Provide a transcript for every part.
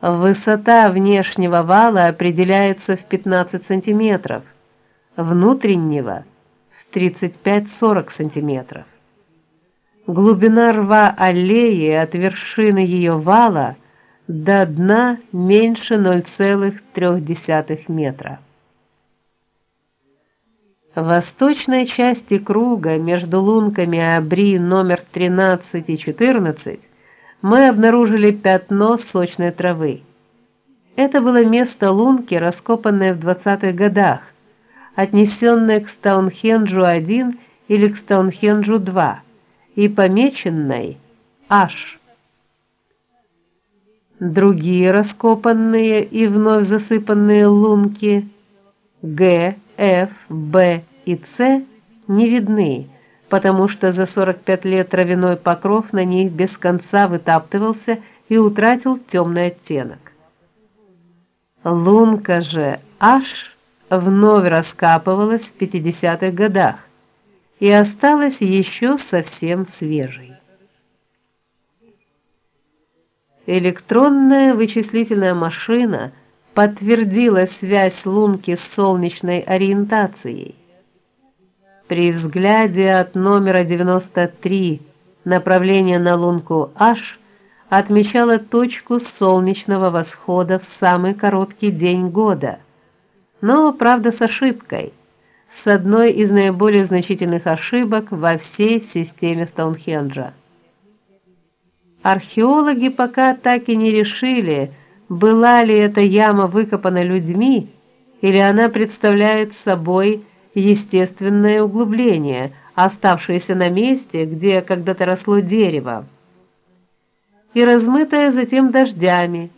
Высота внешнего вала определяется в 15 сантиметров, внутреннего в 35-40 сантиметров. Глубина рва аллеи от вершины ее вала до дна меньше 0,3 метра. В восточной части круга между лунками Абри номер 13 и 14 мы обнаружили пятно сочной травы. Это было место лунки, раскопанное в 20-х годах, отнесенное к Стоунхенджу-1 или к Стоунхенджу-2 и помеченной H. Другие раскопанные и вновь засыпанные лунки Г, F, B и C не видны потому что за 45 лет травяной покров на них без конца вытаптывался и утратил темный оттенок. Лунка же аж вновь раскапывалась в 50-х годах и осталась еще совсем свежей. Электронная вычислительная машина подтвердила связь лунки с солнечной ориентацией. При взгляде от номера 93 направление на лунку H отмечало точку солнечного восхода в самый короткий день года. Но, правда, с ошибкой. С одной из наиболее значительных ошибок во всей системе Стоунхенджа. Археологи пока так и не решили, была ли эта яма выкопана людьми или она представляет собой естественное углубление, оставшееся на месте, где когда-то росло дерево, и размытое затем дождями,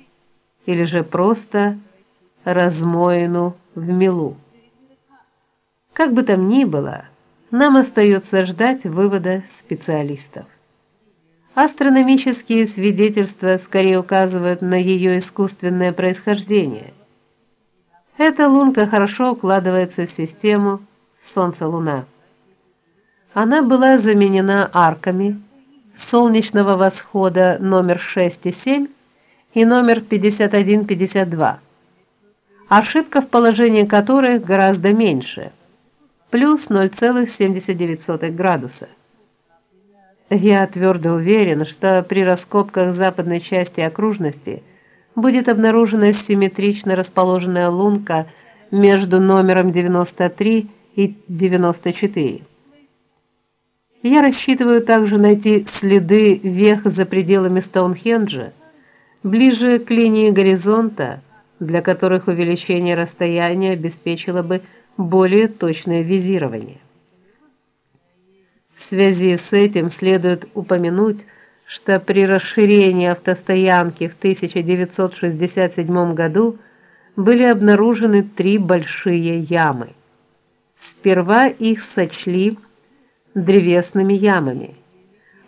или же просто размоину в мелу. Как бы там ни было, нам остается ждать вывода специалистов. Астрономические свидетельства скорее указывают на ее искусственное происхождение. Эта лунка хорошо укладывается в систему Солнце-Луна. Она была заменена арками солнечного восхода номер 6 и 7 и номер 51-52. Ошибка в положении которых гораздо меньше плюс 0,79 градуса. Я твердо уверен, что при раскопках западной части окружности будет обнаружена симметрично расположенная лунка между номером 93 и 94. Я рассчитываю также найти следы вех за пределами Стоунхенджа, ближе к линии горизонта, для которых увеличение расстояния обеспечило бы более точное визирование. В связи с этим следует упомянуть, что при расширении автостоянки в 1967 году были обнаружены три большие ямы. Сперва их сочли древесными ямами.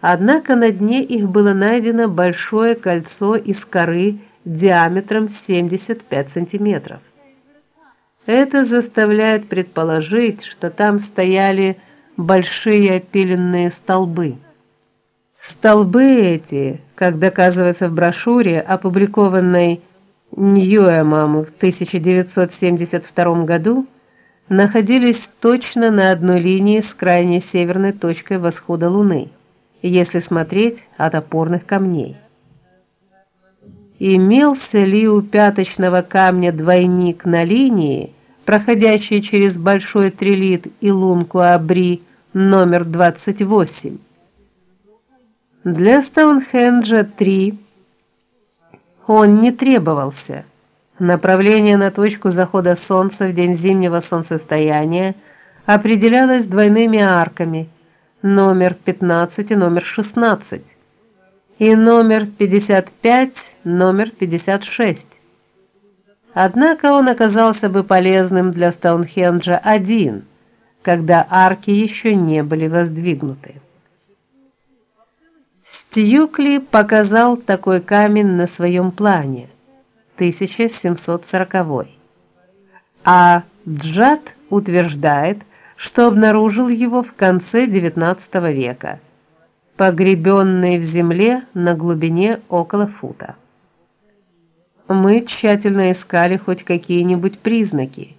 Однако на дне их было найдено большое кольцо из коры диаметром 75 сантиметров. Это заставляет предположить, что там стояли большие опиленные столбы. Столбы эти, как доказывается в брошюре, опубликованной Ньюэмом в 1972 году, находились точно на одной линии с крайней северной точкой восхода Луны, если смотреть от опорных камней. Имелся ли у пяточного камня двойник на линии, проходящей через большой трилит и лунку Абри номер 28? Для Стоунхенджа 3 он не требовался. Направление на точку захода солнца в день зимнего солнцестояния определялось двойными арками: номер 15 и номер 16, и номер 55, номер 56. Однако он оказался бы полезным для Стоунхенджа один, когда арки еще не были воздвигнуты. Стьюкли показал такой камень на своем плане. 1740. А Джад утверждает, что обнаружил его в конце XIX века, погребенный в земле на глубине около фута. Мы тщательно искали хоть какие-нибудь признаки.